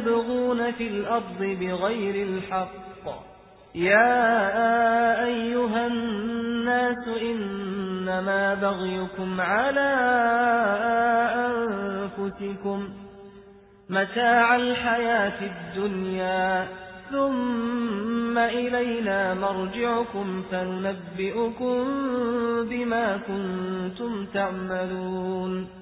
يبغون في الأرض بغير الحق. يا أيها الناس إنما بغيكم على أنفسكم متاع الحياة الدنيا ثم إلينا مرجعكم فننبئكم بما كنتم تعملون.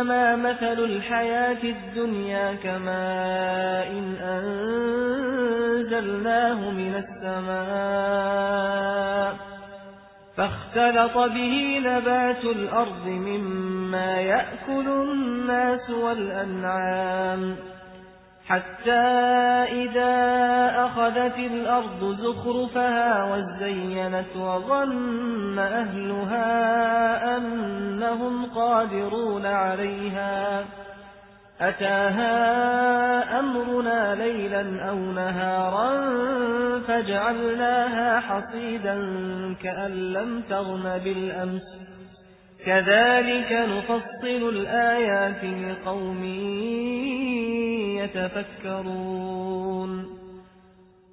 إنما مثل الحياة الدنيا كماء إن أنزلناه من السماء فاختلط به نبات الأرض مما يأكل الناس والأنعام حتى إذا أخذت الأرض زخرفها وزينت وظن أهلها أنهم قادرون عليها. أتاها أمرنا ليلا أو نهارا فجعلناها حصيدا كأن لم تغن بالأمس. كذلك نفصل الآيات لقوم يتفكرون.